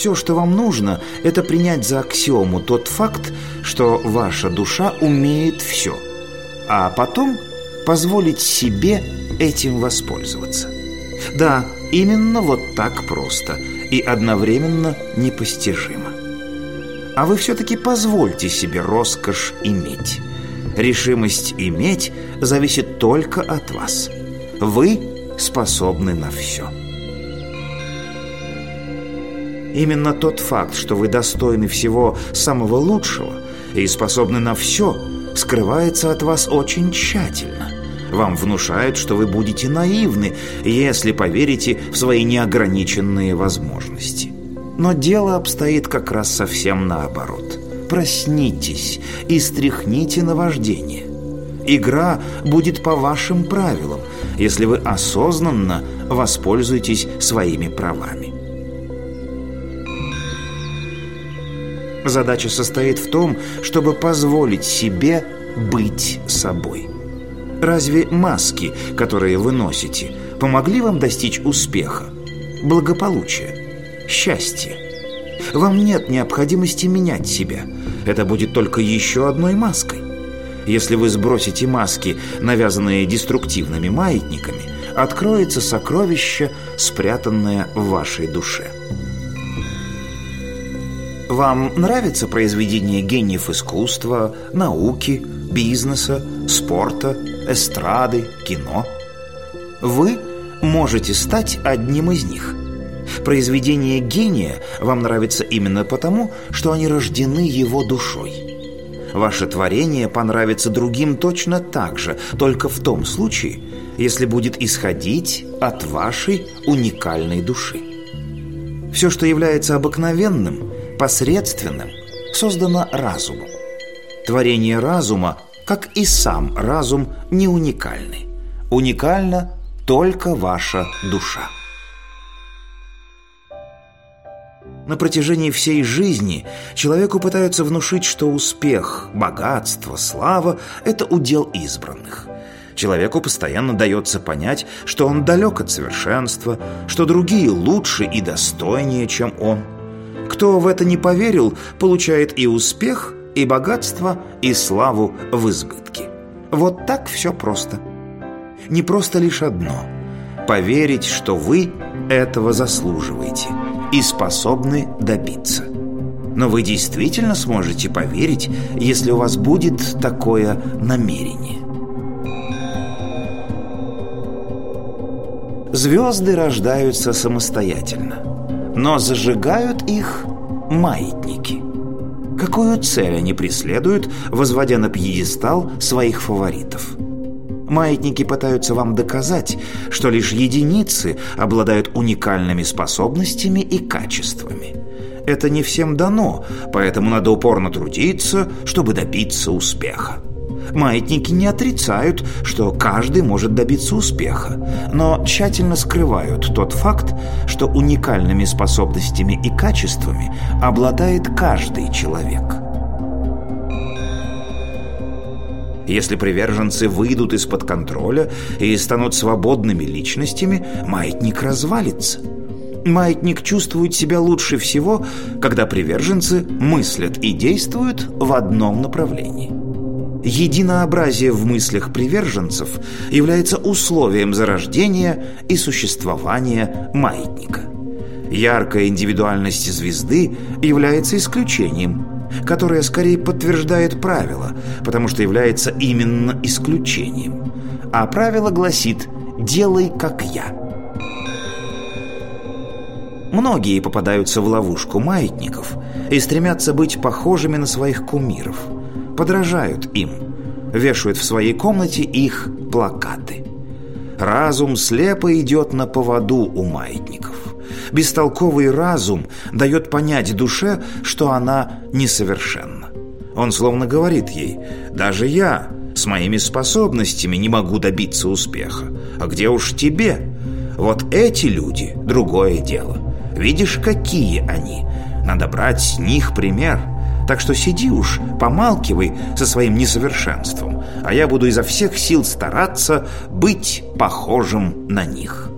Все, что вам нужно, это принять за аксиому тот факт, что ваша душа умеет все, а потом позволить себе этим воспользоваться. Да, именно вот так просто и одновременно непостижимо. А вы все-таки позвольте себе роскошь иметь. Решимость иметь зависит только от вас. Вы способны на все. Именно тот факт, что вы достойны всего самого лучшего и способны на все, скрывается от вас очень тщательно. Вам внушают, что вы будете наивны, если поверите в свои неограниченные возможности. Но дело обстоит как раз совсем наоборот. Проснитесь и стряхните наваждение. Игра будет по вашим правилам, если вы осознанно воспользуетесь своими правами. Задача состоит в том, чтобы позволить себе быть собой. Разве маски, которые вы носите, помогли вам достичь успеха, благополучия, счастья? Вам нет необходимости менять себя. Это будет только еще одной маской. Если вы сбросите маски, навязанные деструктивными маятниками, откроется сокровище, спрятанное в вашей душе. Вам нравится произведение гениев искусства, науки, бизнеса, спорта, эстрады, кино? Вы можете стать одним из них. Произведение гения вам нравится именно потому, что они рождены его душой. Ваше творение понравится другим точно так же, только в том случае, если будет исходить от вашей уникальной души. Все, что является обыкновенным – посредственным создано разумом. Творение разума, как и сам разум, не уникальны. Уникальна только ваша душа. На протяжении всей жизни человеку пытаются внушить, что успех, богатство, слава – это удел избранных. Человеку постоянно дается понять, что он далек от совершенства, что другие лучше и достойнее, чем он – кто в это не поверил, получает и успех, и богатство, и славу в избытке. Вот так все просто. Не просто лишь одно – поверить, что вы этого заслуживаете и способны добиться. Но вы действительно сможете поверить, если у вас будет такое намерение. Звезды рождаются самостоятельно – но зажигают их маятники. Какую цель они преследуют, возводя на пьедестал своих фаворитов? Маятники пытаются вам доказать, что лишь единицы обладают уникальными способностями и качествами. Это не всем дано, поэтому надо упорно трудиться, чтобы добиться успеха. Маятники не отрицают, что каждый может добиться успеха, но тщательно скрывают тот факт, что уникальными способностями и качествами обладает каждый человек. Если приверженцы выйдут из-под контроля и станут свободными личностями, маятник развалится. Маятник чувствует себя лучше всего, когда приверженцы мыслят и действуют в одном направлении. Единообразие в мыслях приверженцев является условием зарождения и существования маятника. Яркая индивидуальность звезды является исключением, которое скорее подтверждает правило, потому что является именно исключением. А правило гласит «делай как я». Многие попадаются в ловушку маятников и стремятся быть похожими на своих кумиров – подражают им, вешают в своей комнате их плакаты. Разум слепо идет на поводу у маятников. Бестолковый разум дает понять душе, что она несовершенна. Он словно говорит ей «Даже я с моими способностями не могу добиться успеха. А где уж тебе? Вот эти люди – другое дело. Видишь, какие они? Надо брать с них пример». Так что сиди уж, помалкивай со своим несовершенством, а я буду изо всех сил стараться быть похожим на них».